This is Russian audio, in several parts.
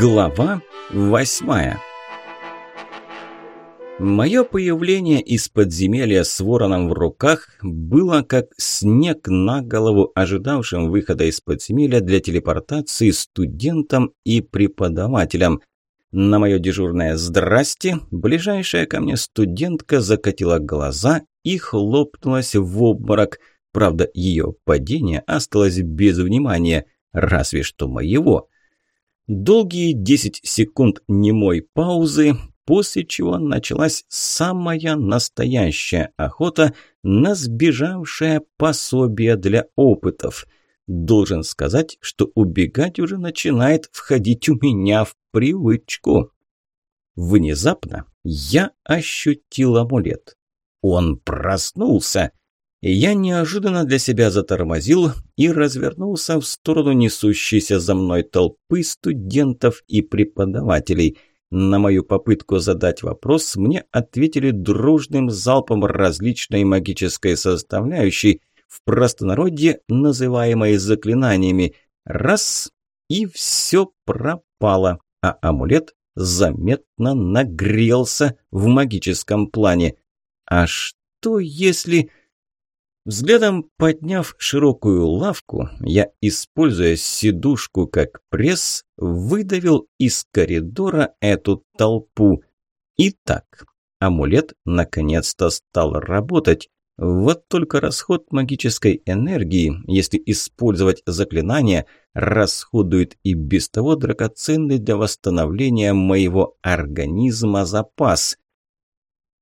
Глава восьмая Мое появление из подземелья с вороном в руках было как снег на голову ожидавшим выхода из подземелья для телепортации студентам и преподавателям. На мое дежурное «здрасте» ближайшая ко мне студентка закатила глаза и хлопнулась в обморок. Правда, ее падение осталось без внимания, разве что моего. Долгие 10 секунд немой паузы, после чего началась самая настоящая охота на сбежавшее пособие для опытов. Должен сказать, что убегать уже начинает входить у меня в привычку. Внезапно я ощутил амулет. Он проснулся. Я неожиданно для себя затормозил и развернулся в сторону несущейся за мной толпы студентов и преподавателей. На мою попытку задать вопрос мне ответили дружным залпом различной магической составляющей, в простонародье называемой заклинаниями. Раз – и все пропало, а амулет заметно нагрелся в магическом плане. А что если... Взглядом подняв широкую лавку, я, используя сидушку как пресс, выдавил из коридора эту толпу. Итак, амулет наконец-то стал работать. Вот только расход магической энергии, если использовать заклинание, расходует и без того драгоценный для восстановления моего организма запас.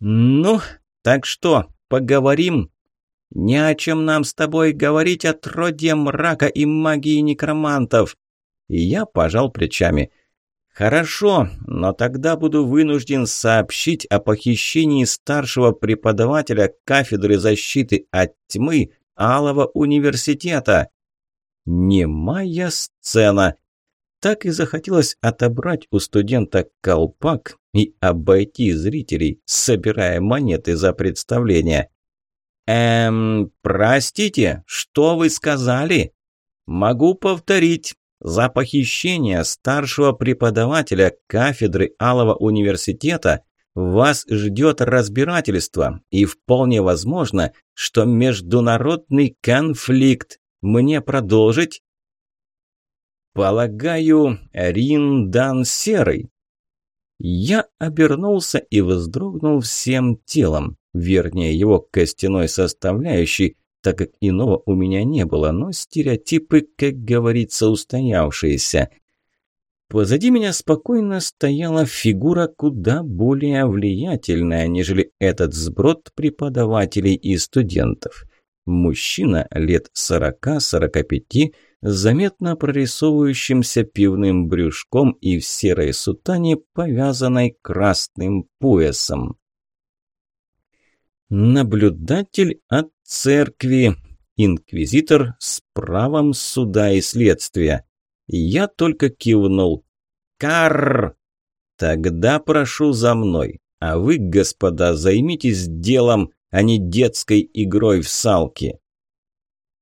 «Ну, так что, поговорим?» «Не о чем нам с тобой говорить о троде мрака и магии некромантов!» И я пожал плечами. «Хорошо, но тогда буду вынужден сообщить о похищении старшего преподавателя кафедры защиты от тьмы Алого университета». Немая сцена. Так и захотелось отобрать у студента колпак и обойти зрителей, собирая монеты за представление. «Эм, простите, что вы сказали?» «Могу повторить. За похищение старшего преподавателя кафедры Алого университета вас ждет разбирательство, и вполне возможно, что международный конфликт. Мне продолжить?» «Полагаю, Риндан Серый». Я обернулся и вздрогнул всем телом вернее его костяной составляющей, так как иного у меня не было, но стереотипы, как говорится, устоявшиеся. Позади меня спокойно стояла фигура куда более влиятельная, нежели этот сброд преподавателей и студентов. Мужчина лет сорока-сорока пяти, заметно прорисовывающимся пивным брюшком и в серой сутане, повязанной красным поясом. Наблюдатель от церкви. Инквизитор с правом суда и следствия. Я только кивнул. Карр! Тогда прошу за мной. А вы, господа, займитесь делом, а не детской игрой в салки.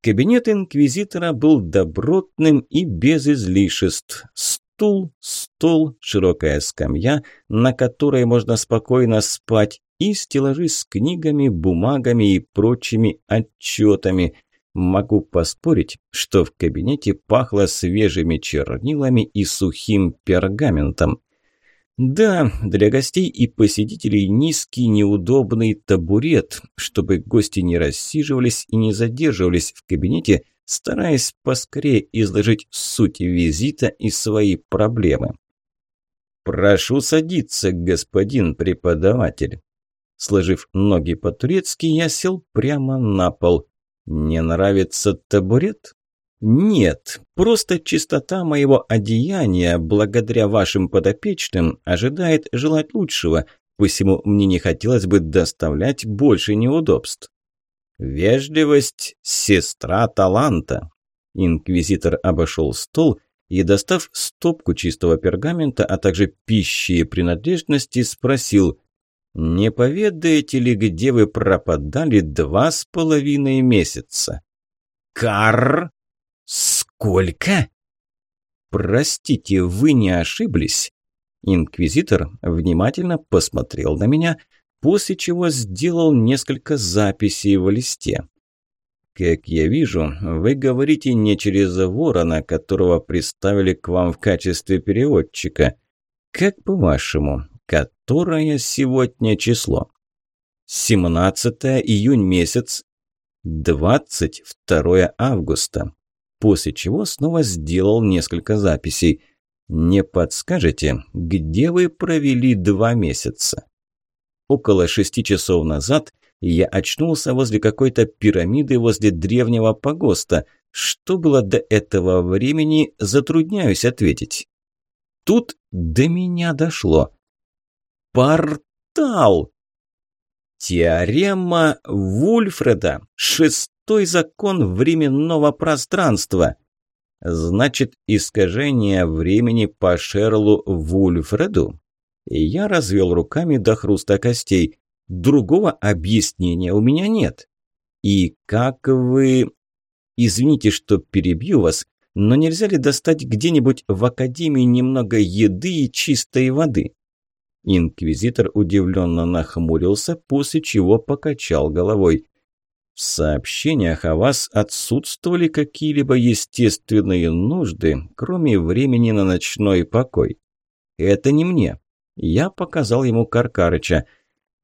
Кабинет инквизитора был добротным и без излишеств. Стул, стол, широкая скамья, на которой можно спокойно спать, и стеллажи с книгами, бумагами и прочими отчетами. Могу поспорить, что в кабинете пахло свежими чернилами и сухим пергаментом. Да, для гостей и посетителей низкий неудобный табурет, чтобы гости не рассиживались и не задерживались в кабинете, стараясь поскорее изложить суть визита и свои проблемы. «Прошу садиться, господин преподаватель», Сложив ноги по-турецки, я сел прямо на пол. «Не нравится табурет?» «Нет, просто чистота моего одеяния, благодаря вашим подопечным, ожидает желать лучшего, посему мне не хотелось бы доставлять больше неудобств». «Вежливость – сестра таланта». Инквизитор обошел стол и, достав стопку чистого пергамента, а также пищи и принадлежности, спросил – «Не поведаете ли, где вы пропадали два с половиной месяца?» «Кар? Сколько?» Простите, вы не ошиблись?» Инквизитор внимательно посмотрел на меня, после чего сделал несколько записей в листе. «Как я вижу, вы говорите не через ворона, которого приставили к вам в качестве переводчика. Как по-вашему, которое сегодня число?» «17 июнь месяц, 22 августа». После чего снова сделал несколько записей. «Не подскажете, где вы провели два месяца?» Около шести часов назад я очнулся возле какой-то пирамиды возле древнего погоста. Что было до этого времени, затрудняюсь ответить. Тут до меня дошло. Портал! Теорема Вульфреда. Шестой закон временного пространства. Значит, искажение времени по Шерлу Вульфреду? Я развел руками до хруста костей. Другого объяснения у меня нет. И как вы... Извините, что перебью вас, но нельзя ли достать где-нибудь в академии немного еды и чистой воды? Инквизитор удивленно нахмурился, после чего покачал головой. В сообщениях о вас отсутствовали какие-либо естественные нужды, кроме времени на ночной покой. Это не мне. Я показал ему Каркарыча.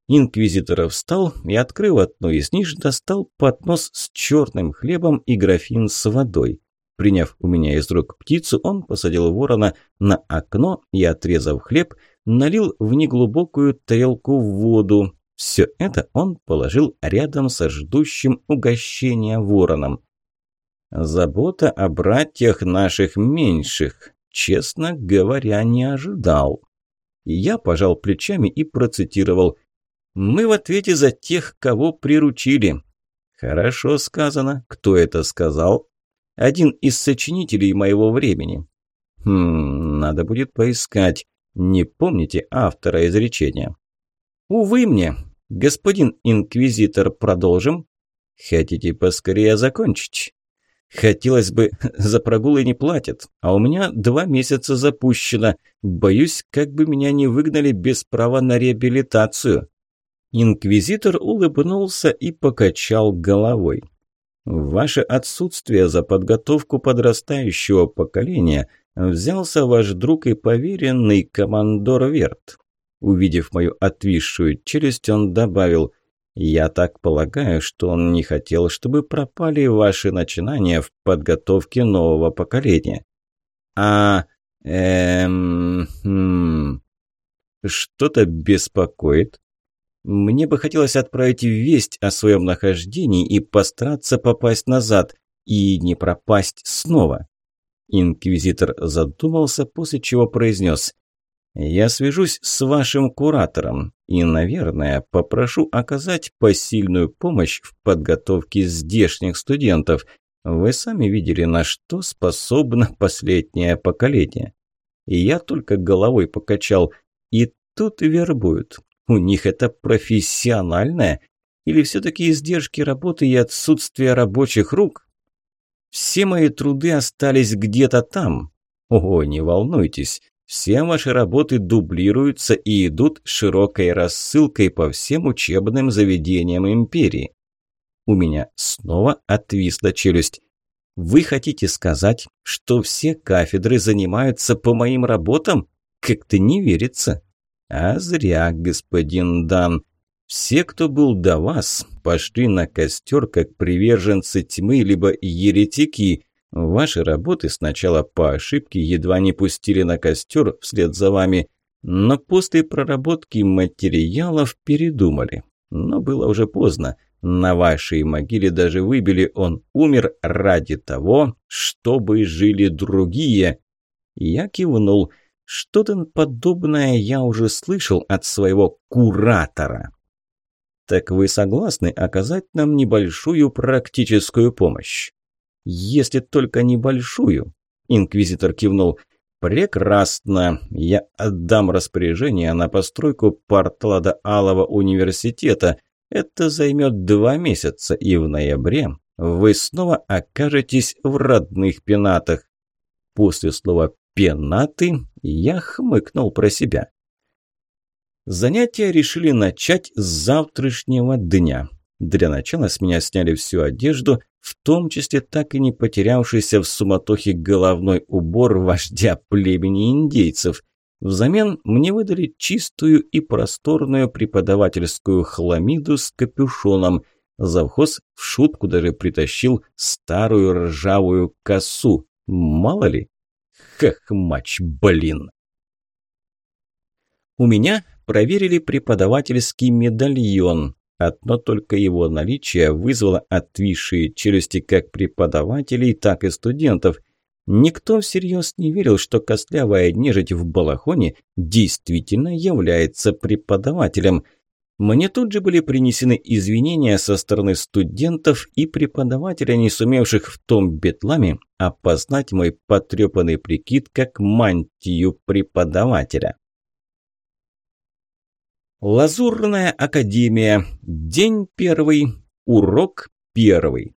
Инквизитор встал и, открыв одну из ниш, достал поднос с черным хлебом и графин с водой. Приняв у меня из рук птицу, он посадил ворона на окно и, отрезав хлеб, налил в неглубокую тарелку воду. Все это он положил рядом со ждущим угощения вороном. Забота о братьях наших меньших, честно говоря, не ожидал. Я пожал плечами и процитировал «Мы в ответе за тех, кого приручили». «Хорошо сказано. Кто это сказал?» «Один из сочинителей моего времени». «Хм, надо будет поискать. Не помните автора изречения?» «Увы мне. Господин инквизитор, продолжим?» «Хотите поскорее закончить?» Хотелось бы, за прогулы не платят, а у меня два месяца запущено. Боюсь, как бы меня не выгнали без права на реабилитацию». Инквизитор улыбнулся и покачал головой. «Ваше отсутствие за подготовку подрастающего поколения взялся ваш друг и поверенный командор Верт». Увидев мою отвисшую челюсть, он добавил – я так полагаю, что он не хотел, чтобы пропали ваши начинания в подготовке нового поколения. А... эм... Хм, Что-то беспокоит. Мне бы хотелось отправить весть о своем нахождении и постараться попасть назад, и не пропасть снова. Инквизитор задумался, после чего произнес я свяжусь с вашим куратором и, наверное, попрошу оказать посильную помощь в подготовке здешних студентов. Вы сами видели, на что способно последнее поколение. И я только головой покачал. И тут вербуют. У них это профессиональное? Или все-таки издержки работы и отсутствие рабочих рук? Все мои труды остались где-то там. Ого, не волнуйтесь. Все ваши работы дублируются и идут широкой рассылкой по всем учебным заведениям империи. У меня снова отвисла челюсть. Вы хотите сказать, что все кафедры занимаются по моим работам? Как-то не верится. А зря, господин Дан. Все, кто был до вас, пошли на костер как приверженцы тьмы либо еретики, Ваши работы сначала по ошибке едва не пустили на костер вслед за вами, но после проработки материалов передумали. Но было уже поздно. На вашей могиле даже выбили «Он умер ради того, чтобы жили другие». Я кивнул. Что-то подобное я уже слышал от своего куратора. Так вы согласны оказать нам небольшую практическую помощь? Если только небольшую. Инквизитор кивнул. «Прекрасно. Я отдам распоряжение на постройку портала до Алого университета. Это займет два месяца, и в ноябре вы снова окажетесь в родных пенатах». после слова «пенаты» я хмыкнул про себя. Занятия решили начать с завтрашнего дня. Для начала с меня сняли всю одежду, в том числе так и не потерявшийся в суматохе головной убор вождя племени индейцев. Взамен мне выдали чистую и просторную преподавательскую хламиду с капюшоном. Завхоз в шутку даже притащил старую ржавую косу. Мало ли. Хохмач, блин. У меня проверили преподавательский медальон. Одно только его наличие вызвало отвисшие челюсти как преподавателей, так и студентов. Никто всерьез не верил, что костлявая нежить в балахоне действительно является преподавателем. Мне тут же были принесены извинения со стороны студентов и преподавателя, не сумевших в том бетламе опознать мой потрепанный прикид как мантию преподавателя. Лазурная академия. День первый. Урок первый.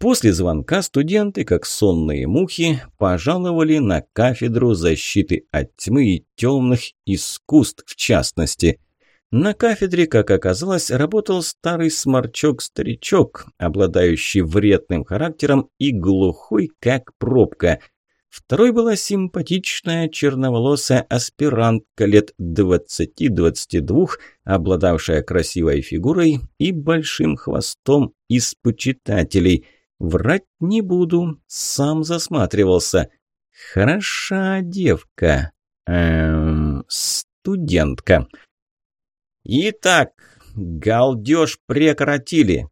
После звонка студенты, как сонные мухи, пожаловали на кафедру защиты от тьмы и темных искусств в частности. На кафедре, как оказалось, работал старый сморчок-старичок, обладающий вредным характером и глухой, как пробка – Второй была симпатичная черноволосая аспирантка лет 20-22, обладавшая красивой фигурой и большим хвостом из почитателей. Врать не буду, сам засматривался. Хороша девка. Эм, студентка. Итак, галдеж прекратили.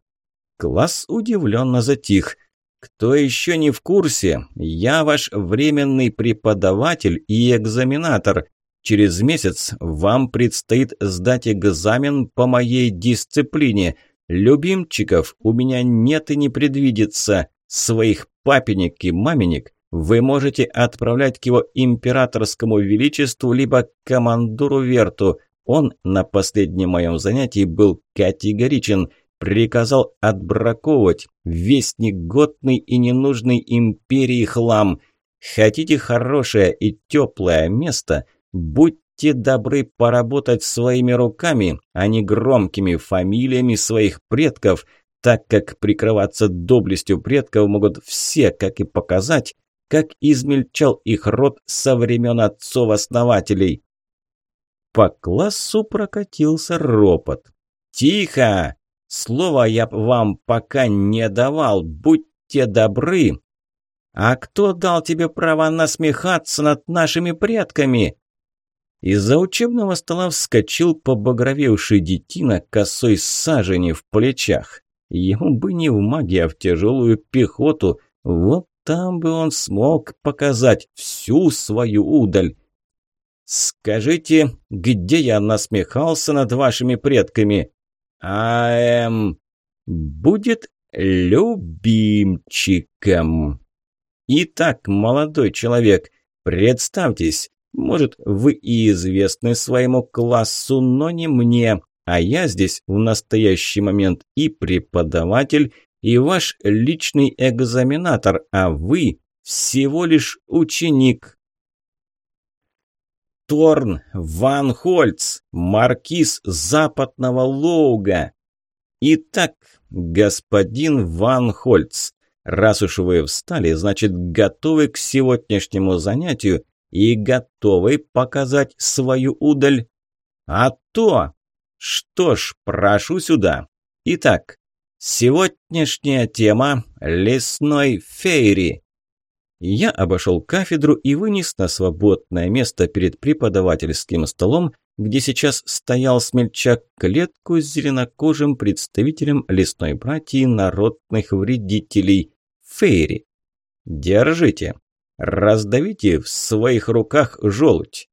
Класс удивленно затих. Кто еще не в курсе, я ваш временный преподаватель и экзаменатор. Через месяц вам предстоит сдать экзамен по моей дисциплине. Любимчиков у меня нет и не предвидится. Своих папенек и маменек вы можете отправлять к его императорскому величеству либо к командору Верту. Он на последнем моем занятии был категоричен – приказал отбраковывать весь негодный и ненужный империи хлам. Хотите хорошее и теплое место? Будьте добры поработать своими руками, а не громкими фамилиями своих предков, так как прикрываться доблестью предков могут все, как и показать, как измельчал их род со времен отцов-основателей. По классу прокатился ропот. «Тихо! Слова я вам пока не давал, будьте добры. А кто дал тебе право насмехаться над нашими предками? Из-за учебного стола вскочил побагровевший детина косой сажени в плечах. Ему бы не в магии, а в тяжелую пехоту. Вот там бы он смог показать всю свою удаль. «Скажите, где я насмехался над вашими предками?» А эм, будет любимчиком. Итак, молодой человек, представьтесь, может, вы и известны своему классу, но не мне, а я здесь в настоящий момент и преподаватель, и ваш личный экзаменатор, а вы всего лишь ученик. Торн Ван Хольц, маркиз западного Лоуга. Итак, господин Ван Хольц, раз уж вы встали, значит, готовы к сегодняшнему занятию и готовы показать свою удаль? А то! Что ж, прошу сюда. Итак, сегодняшняя тема – лесной фейри. Я обошел кафедру и вынес на свободное место перед преподавательским столом, где сейчас стоял смельчак, клетку с зеленокожим представителем лесной братьи народных вредителей – Фейри. Держите. Раздавите в своих руках желудь.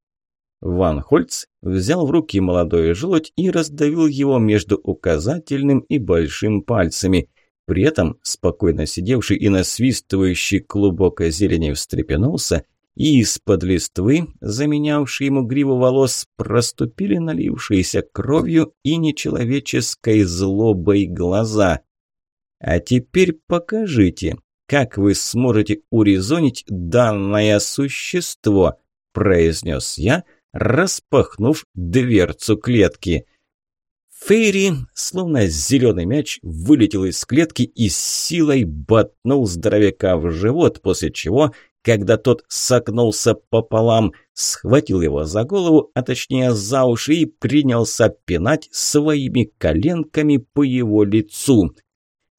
Ван Хольц взял в руки молодой желудь и раздавил его между указательным и большим пальцами. При этом спокойно сидевший и насвистывающий клубок зелени встрепенулся, и из-под листвы, заменявшей ему гриву волос, проступили налившиеся кровью и нечеловеческой злобой глаза. «А теперь покажите, как вы сможете урезонить данное существо», – произнес я, распахнув дверцу клетки. Фейри, словно зеленый мяч, вылетел из клетки и с силой ботнул здоровяка в живот, после чего, когда тот согнулся пополам, схватил его за голову, а точнее за уши и принялся пинать своими коленками по его лицу.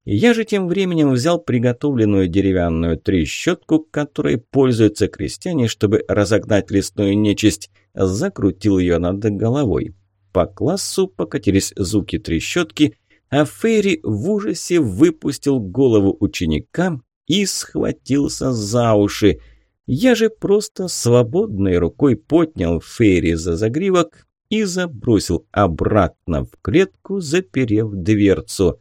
Я же тем временем взял приготовленную деревянную трещотку, которой пользуются крестьяне, чтобы разогнать лесную нечисть, закрутил ее над головой. По классу покатились звуки трещотки, а Фейри в ужасе выпустил голову ученика и схватился за уши. Я же просто свободной рукой поднял Фейри за загривок и забросил обратно в клетку, заперев дверцу.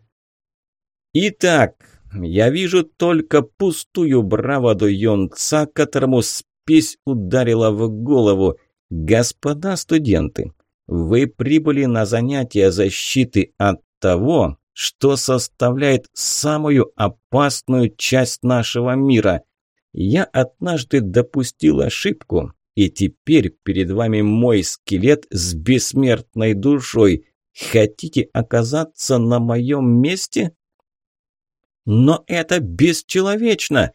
«Итак, я вижу только пустую браваду юнца, которому спесь ударила в голову. Господа студенты, вы прибыли на занятия защиты от того, что составляет самую опасную часть нашего мира. Я однажды допустил ошибку, и теперь перед вами мой скелет с бессмертной душой. Хотите оказаться на моем месте? Но это бесчеловечно!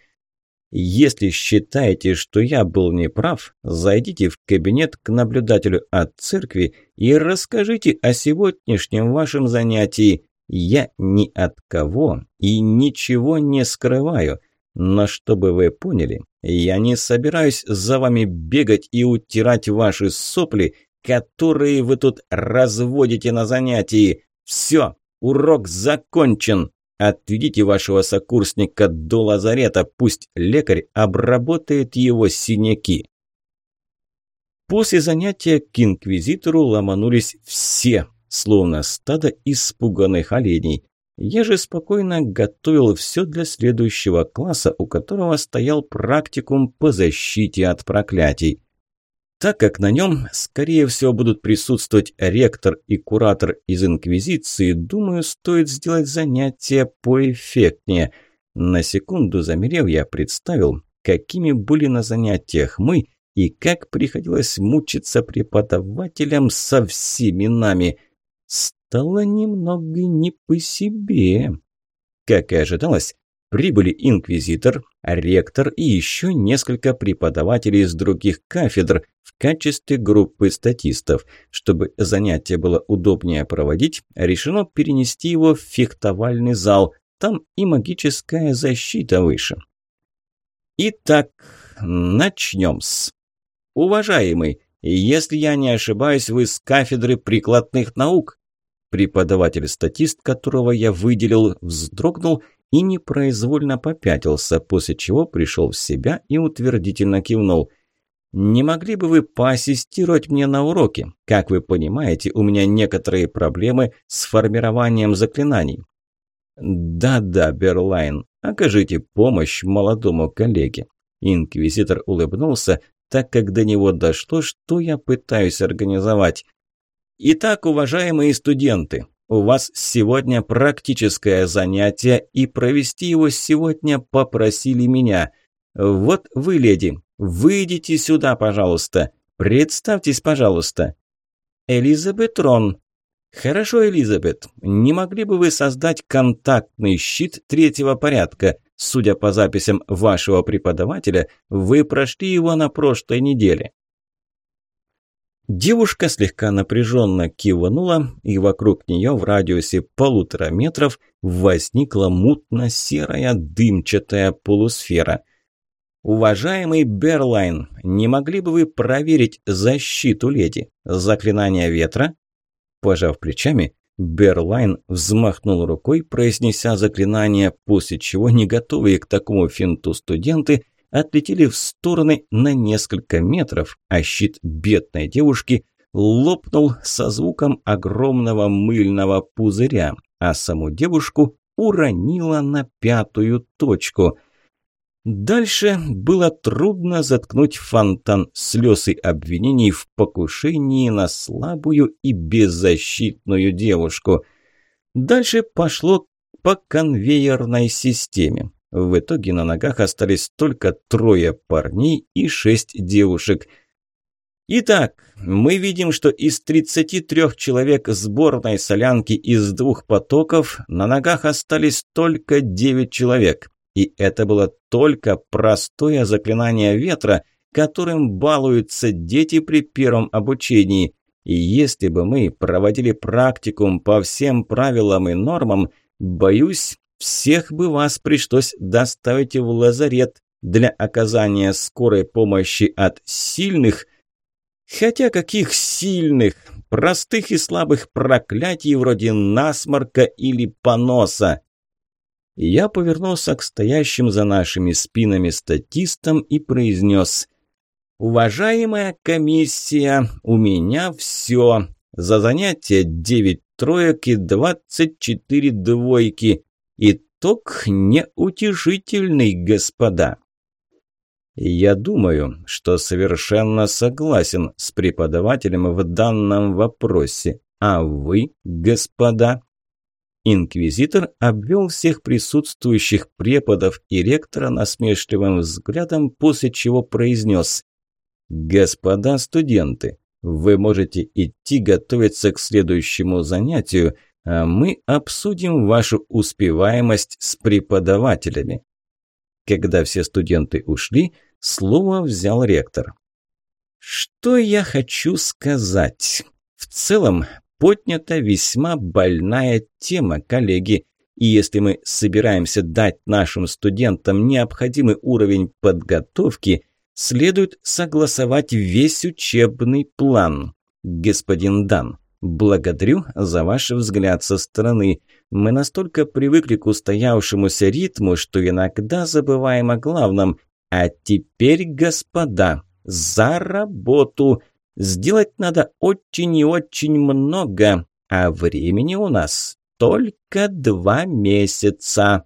Если считаете, что я был неправ, зайдите в кабинет к наблюдателю от церкви и расскажите о сегодняшнем вашем занятии. Я ни от кого и ничего не скрываю. Но чтобы вы поняли, я не собираюсь за вами бегать и утирать ваши сопли, которые вы тут разводите на занятии. Все, урок закончен. Отведите вашего сокурсника до лазарета, пусть лекарь обработает его синяки. После занятия к инквизитору ломанулись все, словно стадо испуганных оленей. Я же спокойно готовил все для следующего класса, у которого стоял практикум по защите от проклятий. Так как на нем, скорее всего, будут присутствовать ректор и куратор из Инквизиции, думаю, стоит сделать занятие поэффектнее. На секунду замерев, я представил, какими были на занятиях мы и как приходилось мучиться преподавателям со всеми нами. Стало немного не по себе. Как и ожидалось, Прибыли инквизитор, ректор и еще несколько преподавателей из других кафедр в качестве группы статистов. Чтобы занятие было удобнее проводить, решено перенести его в фехтовальный зал. Там и магическая защита выше. Итак, начнем с... Уважаемый, если я не ошибаюсь, вы с кафедры прикладных наук. Преподаватель-статист, которого я выделил, вздрогнул и непроизвольно попятился, после чего пришел в себя и утвердительно кивнул. «Не могли бы вы поассистировать мне на уроке? Как вы понимаете, у меня некоторые проблемы с формированием заклинаний». «Да-да, Берлайн, окажите помощь молодому коллеге». Инквизитор улыбнулся, так как до него дошло, что я пытаюсь организовать. «Итак, уважаемые студенты, у вас сегодня практическое занятие, и провести его сегодня попросили меня. Вот вы, леди, выйдите сюда, пожалуйста. Представьтесь, пожалуйста. Элизабет Рон. Хорошо, Элизабет, не могли бы вы создать контактный щит третьего порядка? Судя по записям вашего преподавателя, вы прошли его на прошлой неделе. Девушка слегка напряженно кивнула, и вокруг нее в радиусе полутора метров возникла мутно-серая дымчатая полусфера. «Уважаемый Берлайн, не могли бы вы проверить защиту леди? Заклинание ветра?» Пожав плечами, Берлайн взмахнул рукой, произнеся заклинание, после чего не готовые к такому финту студенты отлетели в стороны на несколько метров, а щит бедной девушки лопнул со звуком огромного мыльного пузыря, а саму девушку уронило на пятую точку. Дальше было трудно заткнуть фонтан слез и обвинений в покушении на слабую и беззащитную девушку. Дальше пошло по конвейерной системе. В итоге на ногах остались только трое парней и шесть девушек. Итак, мы видим, что из 33 человек сборной солянки из двух потоков на ногах остались только 9 человек. И это было только простое заклинание ветра, которым балуются дети при первом обучении. И если бы мы проводили практикум по всем правилам и нормам, боюсь, всех бы вас пришлось доставить в лазарет для оказания скорой помощи от сильных, хотя каких сильных, простых и слабых проклятий вроде насморка или поноса. Я повернулся к стоящим за нашими спинами статистам и произнес «Уважаемая комиссия, у меня все. За занятие 9 троек и 24 двойки. Итог неутешительный, господа». Я думаю, что совершенно согласен с преподавателем в данном вопросе. А вы, господа? Инквизитор обвел всех присутствующих преподов и ректора насмешливым взглядом, после чего произнес «Господа студенты, вы можете идти готовиться к следующему занятию, мы обсудим вашу успеваемость с преподавателями». Когда все студенты ушли, слово взял ректор. «Что я хочу сказать? В целом, поднята весьма больная тема, коллеги. И если мы собираемся дать нашим студентам необходимый уровень подготовки, следует согласовать весь учебный план. Господин Дан, благодарю за ваш взгляд со стороны. Мы настолько привыкли к устоявшемуся ритму, что иногда забываем о главном. А теперь, господа, за работу! Сделать надо очень и очень много, а времени у нас только два месяца.